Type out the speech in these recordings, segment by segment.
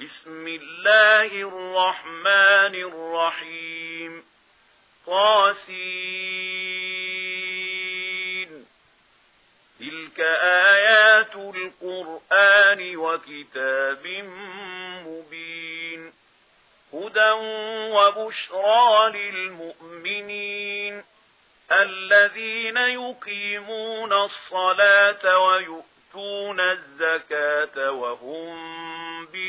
بسم الله الرحمن الرحيم. قاسين تلك آيات القرآن وكتاب مبين. هدى وبشرى للمؤمنين. الذين يقيمون الصلاة ويؤتون الزكاة وهم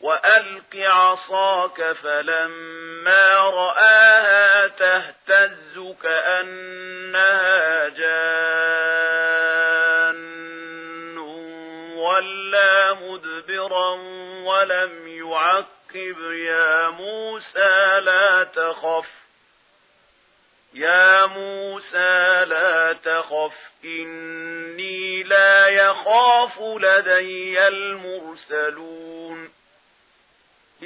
وألق عصاك فلما رآها تهتز كأنها جان ولا مدبرا ولم يعقب يا موسى لا تخف يا موسى لا تخف إني لا يخاف لدي المرسلون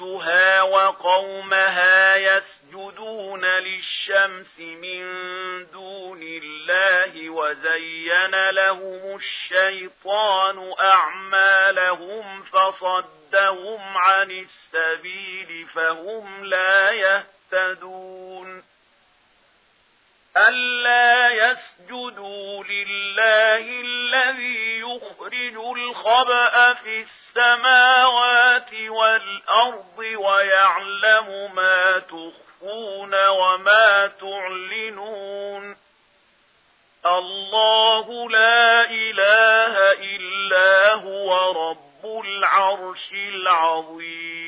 أختها وقومها يسجدون للشمس من دون الله وزين لهم الشيطان أعمالهم فصدهم عن السبيل فهم لا يهتدون ألا يسجدوا لله الذي الخبأ في السماوات والأرض ويعلم ما تخفون وما تعلنون الله لا إله إلا هو رب العرش العظيم